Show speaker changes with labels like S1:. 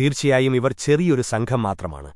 S1: തീർച്ചയായും ഇവർ ചെറിയൊരു സംഘം മാത്രമാണ്